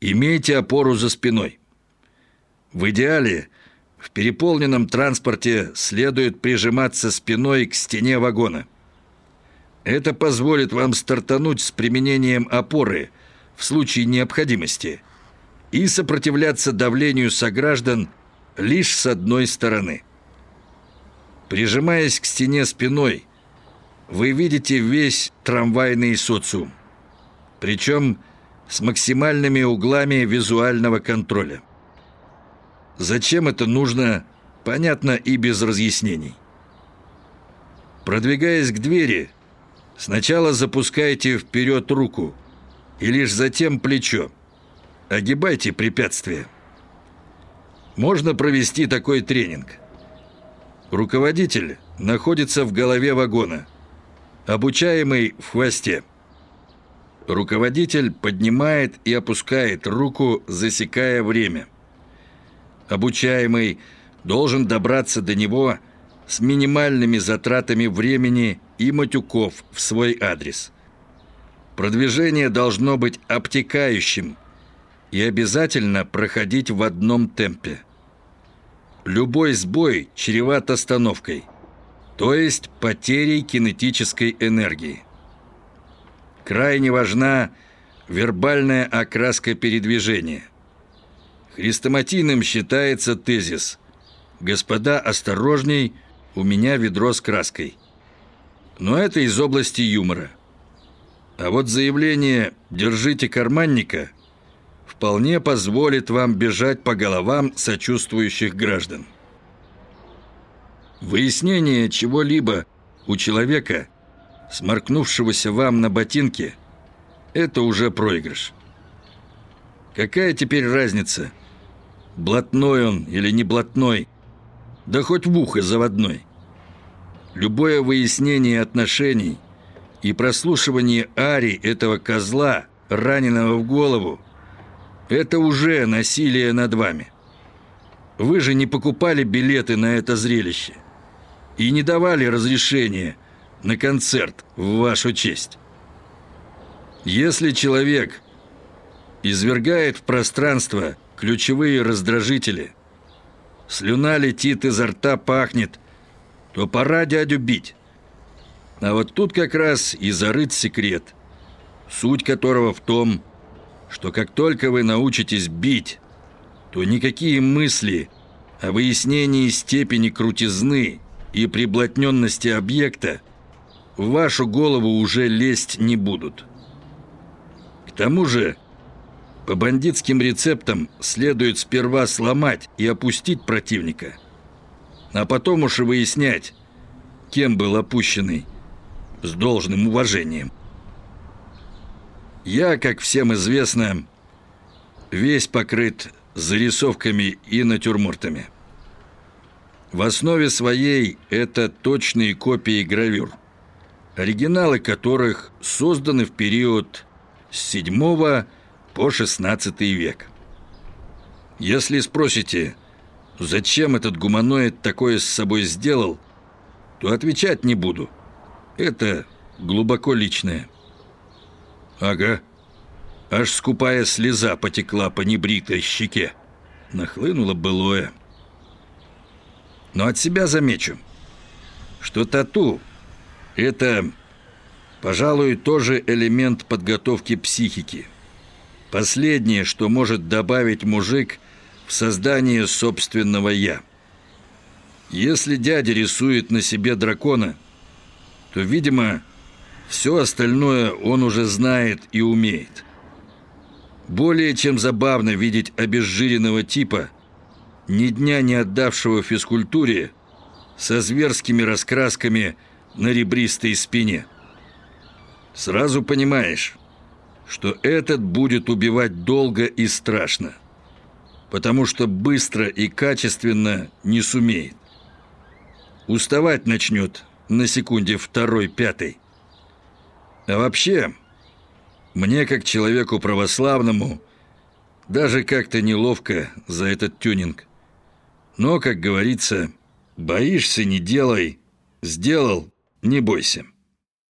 Имейте опору за спиной. В идеале в переполненном транспорте следует прижиматься спиной к стене вагона. Это позволит вам стартануть с применением опоры в случае необходимости и сопротивляться давлению сограждан лишь с одной стороны. Прижимаясь к стене спиной, вы видите весь трамвайный социум, причем с максимальными углами визуального контроля. Зачем это нужно, понятно и без разъяснений. Продвигаясь к двери, сначала запускайте вперед руку и лишь затем плечо. Огибайте препятствия. Можно провести такой тренинг. Руководитель находится в голове вагона, обучаемый в хвосте. Руководитель поднимает и опускает руку, засекая время. Обучаемый должен добраться до него с минимальными затратами времени и матюков в свой адрес. Продвижение должно быть обтекающим и обязательно проходить в одном темпе. Любой сбой чреват остановкой, то есть потерей кинетической энергии. Крайне важна вербальная окраска передвижения. Хрестоматийным считается тезис «Господа, осторожней, у меня ведро с краской». Но это из области юмора. А вот заявление «Держите карманника» вполне позволит вам бежать по головам сочувствующих граждан. Выяснение чего-либо у человека – сморкнувшегося вам на ботинке, это уже проигрыш. Какая теперь разница, блатной он или не блатной, да хоть в ухо заводной. Любое выяснение отношений и прослушивание ари этого козла, раненого в голову, это уже насилие над вами. Вы же не покупали билеты на это зрелище и не давали разрешения – на концерт в вашу честь. Если человек извергает в пространство ключевые раздражители, слюна летит изо рта, пахнет, то пора дядю бить. А вот тут как раз и зарыт секрет, суть которого в том, что как только вы научитесь бить, то никакие мысли о выяснении степени крутизны и приблотненности объекта в вашу голову уже лезть не будут. К тому же, по бандитским рецептам следует сперва сломать и опустить противника, а потом уж и выяснять, кем был опущенный, с должным уважением. Я, как всем известно, весь покрыт зарисовками и натюрмортами. В основе своей это точные копии гравюр – оригиналы которых созданы в период с 7 по 16 век. Если спросите, зачем этот гуманоид такое с собой сделал, то отвечать не буду. Это глубоко личное. Ага. Аж скупая слеза потекла по небритой щеке. Нахлынуло былое. Но от себя замечу, что тату это, пожалуй, тоже элемент подготовки психики. Последнее, что может добавить мужик в создание собственного «я». Если дядя рисует на себе дракона, то, видимо, все остальное он уже знает и умеет. Более чем забавно видеть обезжиренного типа, ни дня не отдавшего физкультуре, со зверскими раскрасками – на ребристой спине. Сразу понимаешь, что этот будет убивать долго и страшно, потому что быстро и качественно не сумеет. Уставать начнет на секунде второй-пятой. А вообще, мне, как человеку православному, даже как-то неловко за этот тюнинг. Но, как говорится, боишься – не делай, сделал – не бойся.